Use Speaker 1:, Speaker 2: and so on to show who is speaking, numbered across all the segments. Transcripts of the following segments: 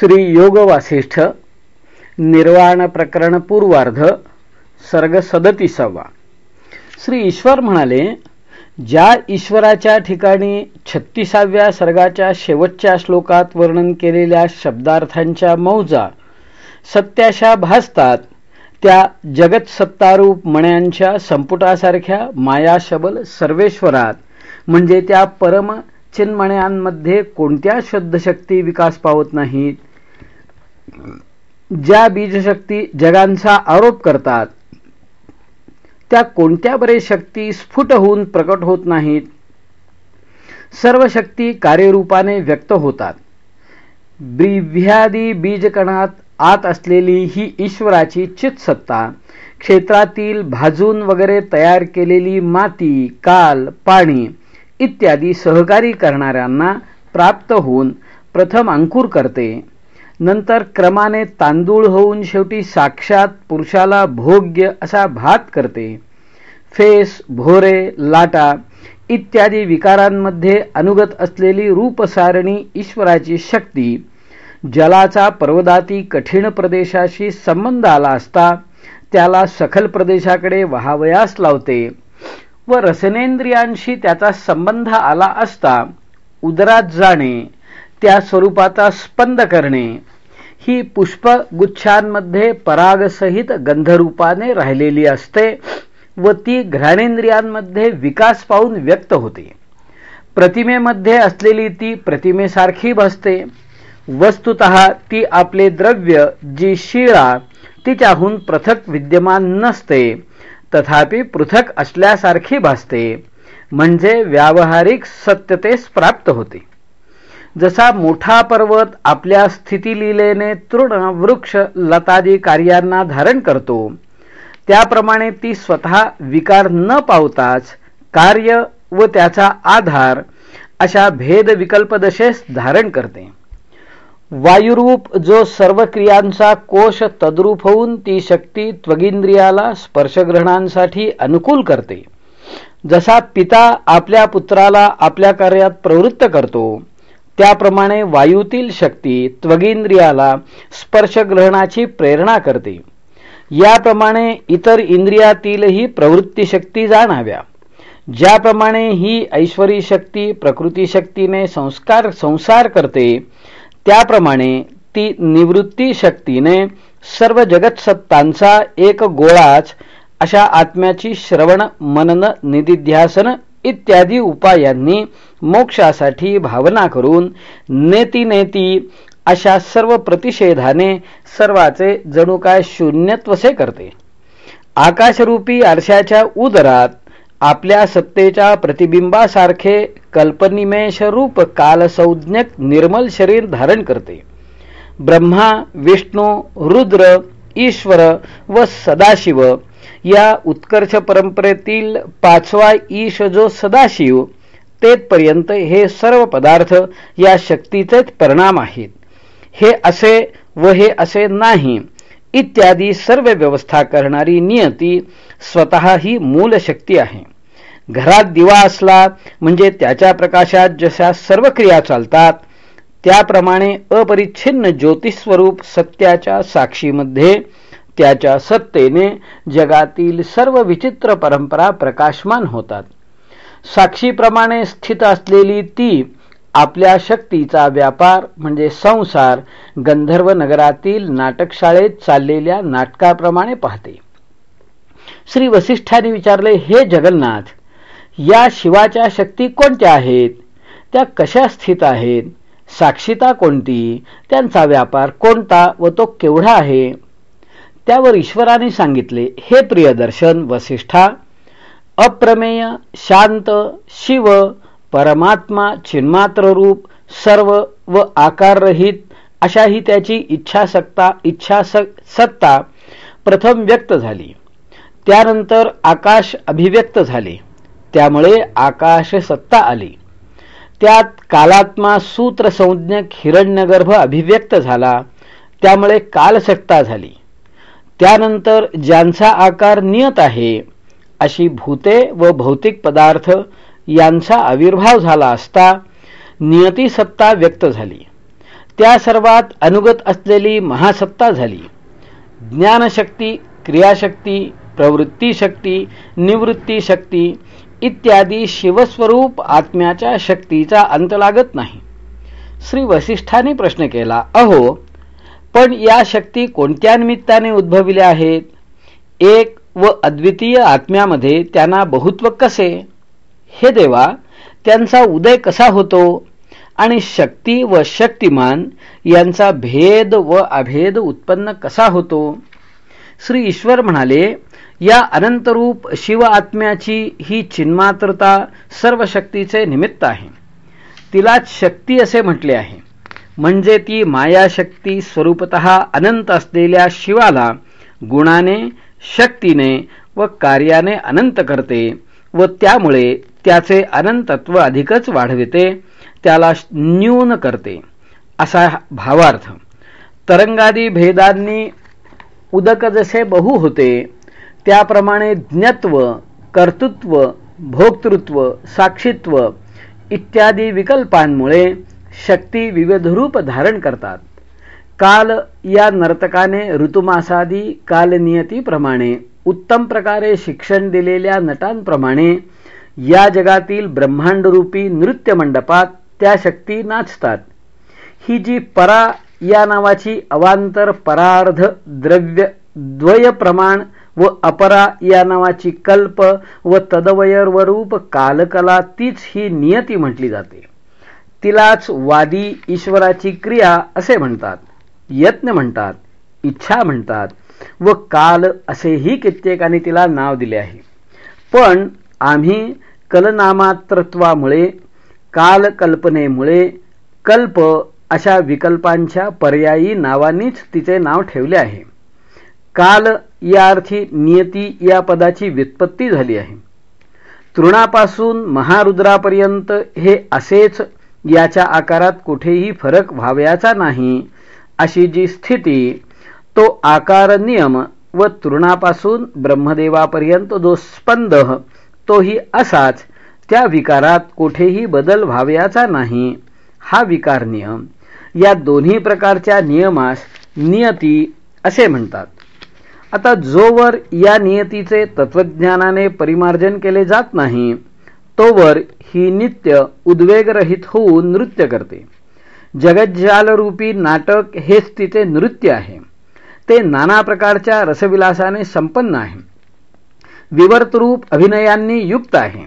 Speaker 1: श्री योग वासिष्ठ निर्वाण प्रकरण पूर्वार्ध सर्ग सदतीसावा श्री ईश्वर म्हणाले ज्या ईश्वराच्या ठिकाणी छत्तीसाव्या सर्गाच्या शेवटच्या श्लोकात वर्णन केलेल्या शब्दार्थांच्या मौजा सत्याशा भासतात त्या जगत सत्तारूप मण्यांच्या संपुटासारख्या मायाशबल सर्वेश्वरात म्हणजे त्या परम चिन्मण्यांमध्ये कोणत्या शब्दशक्ती विकास पावत नाहीत? ज्या बीजशक्ती जगांचा आरोप करतात त्या कोणत्या बरे शक्ती स्फुट होऊन प्रकट होत नाहीत? सर्व शक्ती कार्यरूपाने व्यक्त होतात. ब्रिव्यादी बीजकणात आत असलेली ही ईश्वराची चित्सत्ता क्षेत्रातील भाजून वगैरे तयार केलेली माती काल पाणी इत्यादी सहकारी करणाऱ्यांना प्राप्त होऊन प्रथम अंकुर करते. नंतर क्रमाने तांदूळ होऊन शेवटी साक्षात पुरुषाला भोग्य असा भात करते. फेस भोरे लाटा इत्यादी विकारांमध्ये अनुगत असलेली रूपसारणी ईश्वराची शक्ती. जलाचा पर्वदाती कठीण प्रदेशाशी संबंध आला असता त्याला सखल प्रदेशाकडे वहावयास लावते व रसनेंद्रियांशी त्याचा संबंध आला असता उदरात जाणे त्या स्वरूपाचा स्पंद करणे ही पुष्पगुच्छांमध्ये परागसहित गंधरूपाने राहिलेली असते व ती घ्राणेंद्रियांमध्ये विकास पाहून व्यक्त होते. प्रतिमेमध्ये असलेली ती प्रतिमेसारखी भासते. वस्तुत ती आपले द्रव्य जी शिळा तिच्याहून पृथक विद्यमान नसते तथापि पृथक असल्यासारखी भासते म्हणजे व्यावहारिक सत्यतेस प्राप्त होते. जसा मोठा पर्वत आपल्या स्थितीलीलेने तृण वृक्ष लतादी कार्यांना धारण करतो त्याप्रमाणे ती स्वतः विकार न पावताच कार्य व त्याचा आधार अशा भेद विकल्पदशेस धारण करते. वायुरूप जो सर्व क्रियांचा कोश तद्रूप होऊन ती शक्ती त्वगिंद्रियाला स्पर्शग्रहणांसाठी अनुकूल करते. जसा पिता आपल्या पुत्राला आपल्या कार्यात प्रवृत्त करतो त्याप्रमाणे वायूतील शक्ती त्वगिंद्रियाला स्पर्शग्रहणाची प्रेरणा करते. याप्रमाणे इतर इंद्रियातीलही प्रवृत्तीशक्ती जाणाव्या. ज्याप्रमाणे ही ऐश्वरी शक्ती प्रकृती शक्तीने संस्कार संसार करते त्याप्रमाणे ती निवृत्ती शक्तीने सर्व जगतसत्तांचा एक गोळाच अशा आत्म्याची श्रवण मनन निधिध्यासन इत्यादी उपायांनी मोक्षासाठी भावना करून नेती नेती अशा सर्व प्रतिषेधाने सर्वाचे जणू काय शून्यत्वसे करते. आकाशरूपी आरशाच्या उदरात आपल्या सत्तेच्या प्रतिबिंबासारखे कल्पनिमेष रूप कालसंज्ञक निर्मल शरीर धारण करते. ब्रह्मा विष्णू रुद्र ईश्वर व सदाशिव या उत्कर्ष परंपरेतील पाचवा ईश जो सदाशिव तेथपर्यंत हे सर्व पदार्थ या शक्तीचेच परिणाम आहेत. हे असे व हे असे नाही इत्यादी सर्व व्यवस्था करणारी नियती स्वतः ही मूल शक्ती आहे. घरात दिवा असला म्हणजे त्याच्या प्रकाशात जशा सर्व क्रिया चालतात त्याप्रमाणे अपरिच्छिन्न ज्योतिस्वरूप सत्याच्या साक्षीमध्ये त्याच्या सत्तेने जगातील सर्व विचित्र परंपरा प्रकाशमान होतात. साक्षीप्रमाणे स्थित असलेली ती आपल्या शक्तीचा व्यापार म्हणजे संसार गंधर्व नगरातील नाटकशाळेत चाललेल्या नाटकाप्रमाणे पाहते. श्री वसिष्ठाने विचारले हे जगन्नाथ या शिवाच्या शक्ती कोणत्या आहेत? त्या कशा स्थित आहेत? साक्षीता कोणती? त्यांचा व्यापार कोणता व तो केवढा आहे? त्यावर ईश्वराने सांगितले हे प्रियदर्शन वसिष्ठा अप्रमेय शांत शिव परमात्मा चिन्मात्र रूप सर्व व आकाररहित अशाही त्याची इच्छासक्ता इच्छा सत्ता प्रथम व्यक्त झाली. त्यानंतर आकाश अभिव्यक्त झाले. त्यामुळे आकाश सत्ता आली. त्यात कालात्मा सूत्रसंज्ञक हिरण्यगर्भ अभिव्यक्त झाला. त्यामुळे कालसत्ता झाली. त्यानंतर ज्यांचा आकार नियत आहे अशी भूते व भौतिक पदार्थ यांचा आविर्भाव झाला असता नियती सत्ता व्यक्त झाली. त्या सर्वात अनुगत असलेली महासत्ता झाली. ज्ञानशक्ती क्रियाशक्ती प्रवृत्तीशक्ती निवृत्तीशक्ती इत्यादी शिवस्वरूप आत्म्याच्या शक्तीचा अंत लागत नाही. श्री वसिष्ठाने प्रश्न केला अहो पण या शक्ती कोणत्या निमित्ताने उद्भविल्या आहेत? एक व अद्वितीय आत्म्यामध्ये त्यांना बहुत्व कसे? हे देवा त्यांचा उदय कसा होतो? आणि शक्ती व शक्तिमान यांचा भेद व अभेद उत्पन्न कसा होतो? श्री ईश्वर म्हणाले या अनंतरूप शिव आत्म्याची ही चिन्मात्रता सर्व शक्तीचे निमित्त आहे. तिलाच शक्ती असे म्हटले आहे. म्हणजे ती मायाशक्ती स्वरूपत अनंत असलेल्या शिवाला गुणाने शक्तीने व कार्याने अनंत करते व त्यामुळे त्याचे अनंतत्व अधिकच वाढविते त्याला न्यून करते. असा भावार्थ. तरंगादी भेदांनी उदक जसे बहु होते त्याप्रमाणे ज्ञत्व कर्तृत्व भोक्तृत्व साक्षीत्व इत्यादी विकल्पांमुळे शक्ती विविध रूप धारण करतात. काल या नर्तकाने ऋतुमासादी कालनियतीप्रमाणे उत्तम प्रकारे शिक्षण दिलेल्या नटांप्रमाणे या जगातील ब्रह्मांडरूपी नृत्य मंडपात त्या शक्ती नाचतात. ही जी परा या नावाची अवांतर परार्ध द्रव्य द्वय प्रमाण व अपरा या नावाची कल्प व तदवयर्वरूप कालकला तीच ही नियती म्हटली जाते. तिलाच वादी ईश्वराची क्रिया असे म्हणतात यत्न म्हणतात इच्छा म्हणतात व काल असेही कित्येकाने तिला नाव दिले आहे. पण आम्ही कलनामात्रत्वामुळे कालकल्पनेमुळे कल्प अशा विकल्पांच्या पर्यायी नावांनीच तिचे नाव ठेवले आहे. काल या अर्थी नियती या पदाची व्युत्पत्ती झाली आहे. तृणापासून महारुद्रापर्यंत हे असेच याच्या आकारात कुठेही फरक व्हावयाचा नाही. अशी जी स्थिती तो आकार नियम व तृणापासून ब्रह्मदेवापर्यंत जो स्पंद तोही असाच. त्या विकारात कुठेही बदल व्हावयाचा नाही. हा विकार नियम. या दोन्ही प्रकारच्या नियमास नियती असे म्हणतात. आता जोवर या नियतीचे तत्वज्ञानाने परिमार्जन केले जात नाही तोवर ही नित्य उद्वेगरहित होऊन नृत्य करते. जगज्जालरूपी नाटक हेच तिचे नृत्य आहे. ते नाना प्रकारच्या रसविलासाने संपन्न आहे. विवर्तरूप अभिनयांनी युक्त आहे.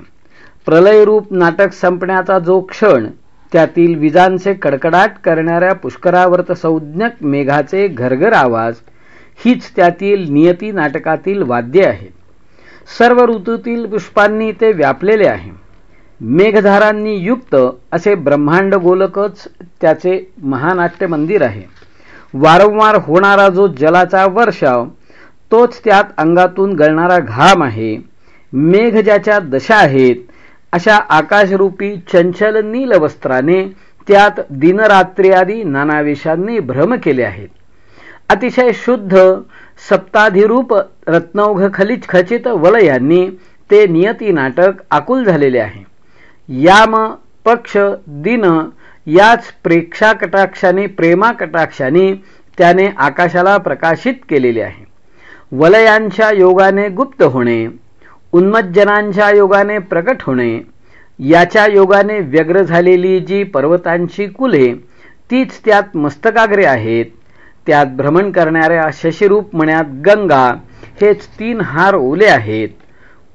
Speaker 1: प्रलयरूप नाटक संपण्याचा जो क्षण त्यातील विजांचे कडकडाट करणाऱ्या पुष्करावर्त संज्ञक मेघाचे घरघर आवाज हीच त्यातील नियती नाटकातील वाद्ये आहेत. सर्व ऋतूतील पुष्पांनी ते व्यापलेले आहे. मेघधारांनी युक्त असे ब्रह्मांड गोलकच त्याचे महानाट्य मंदिर आहे. वारंवार होणारा जो जलाचा वर्षाव तोच त्यात अंगातून गळणारा घाम आहे. मेघ ज्याच्या दशा आहेत अशा आकाशरूपी चंचल नील वस्त्राने त्यात दिनरात्री आदी नानावेशांनी भ्रम केले आहेत. अतिशय शुद्ध सप्ताधिरूप रत्नौघ खलिच खचित वलयांनी ते नियती नाटक आकुल झालेले आहे. याम पक्ष दिन याच प्रेक्षाकटाक्षाने प्रेमाकटाक्षाने त्याने आकाशाला प्रकाशित केलेले आहे. वलयांच्या योगाने गुप्त होणे उन्मज्जनांच्या योगाने प्रकट होणे याच्या योगाने व्यग्र झालेली जी पर्वतांची कुले तीच त्यात मस्तकाग्रे आहेत. त्यात भ्रमण करणाऱ्या शशिरूप मण्यात गंगा हेच तीन हार ओले आहेत.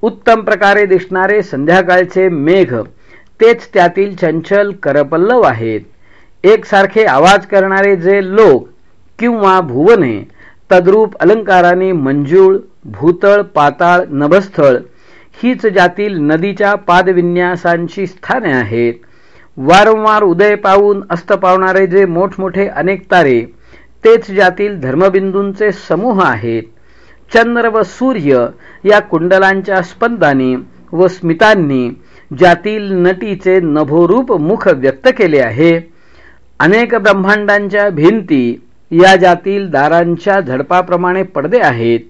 Speaker 1: उत्तम प्रकारे दिसणारे संध्याकाळचे मेघ तेच त्यातील चंचल करपल्लव आहेत. एकसारखे आवाज करणारे जे लोक किंवा भुवने तद्रूप अलंकाराने मंजूळ भूतळ पाताळ नभस्थळ हीच ज्यातील नदीच्या पादविन्यासांची स्थाने आहेत. वारंवार उदय पावून अस्त पावणारे जे मोठमोठे अनेक तारे तेच ज्यातील धर्मबिंदूंचे समूह आहेत. चंद्र व सूर्य या कुंडलांच्या स्पंदाने व स्मितांनी ज्यातील नटीचे नभोरूप मुख व्यक्त केले आहे. अनेक ब्रह्मांडांच्या भिंती या ज्यातील दारांच्या झडपाप्रमाणे पडदे आहेत.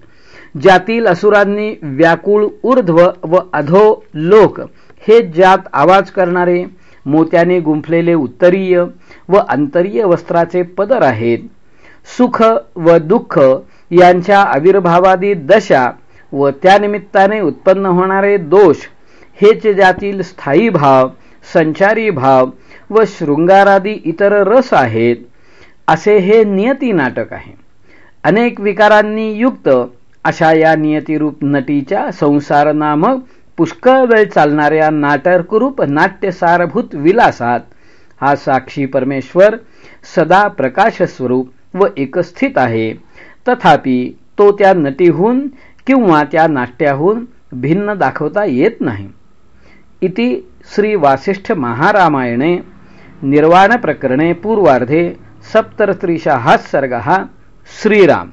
Speaker 1: ज्यातील असुरांनी व्याकुळ ऊर्ध्व व अधो लोक. हे ज्यात आवाज करणारे मोत्याने गुंफलेले उत्तरीय व अंतरीय वस्त्राचे पदर आहेत. सुख व दुःख यांच्या आविर्भावादी दशा व त्यानिमित्ताने उत्पन्न होणारे दोष हेच ज्यातील स्थायी भाव संचारी भाव व शृंगारादी इतर रस आहेत असे हे नियती नाटक आहे. अनेक विकारांनी युक्त अशा या नियतीरूप नटीच्या संसार नामक पुष्कळ वेळ चालणाऱ्या नाटकरूप नाट्यसारभूत विलासात हा साक्षी परमेश्वर सदा प्रकाश स्वरूप व एकस्थित आहे. तथापि तो त्या नटीहून किंवा त्या नाट्याहून भिन्न दाखवता येत नाही. इति श्री वासिष्ठ महारामायणे निर्वाण प्रकरणे पूर्वार्धे सप्तर्त्रिशः सर्गः श्रीराम.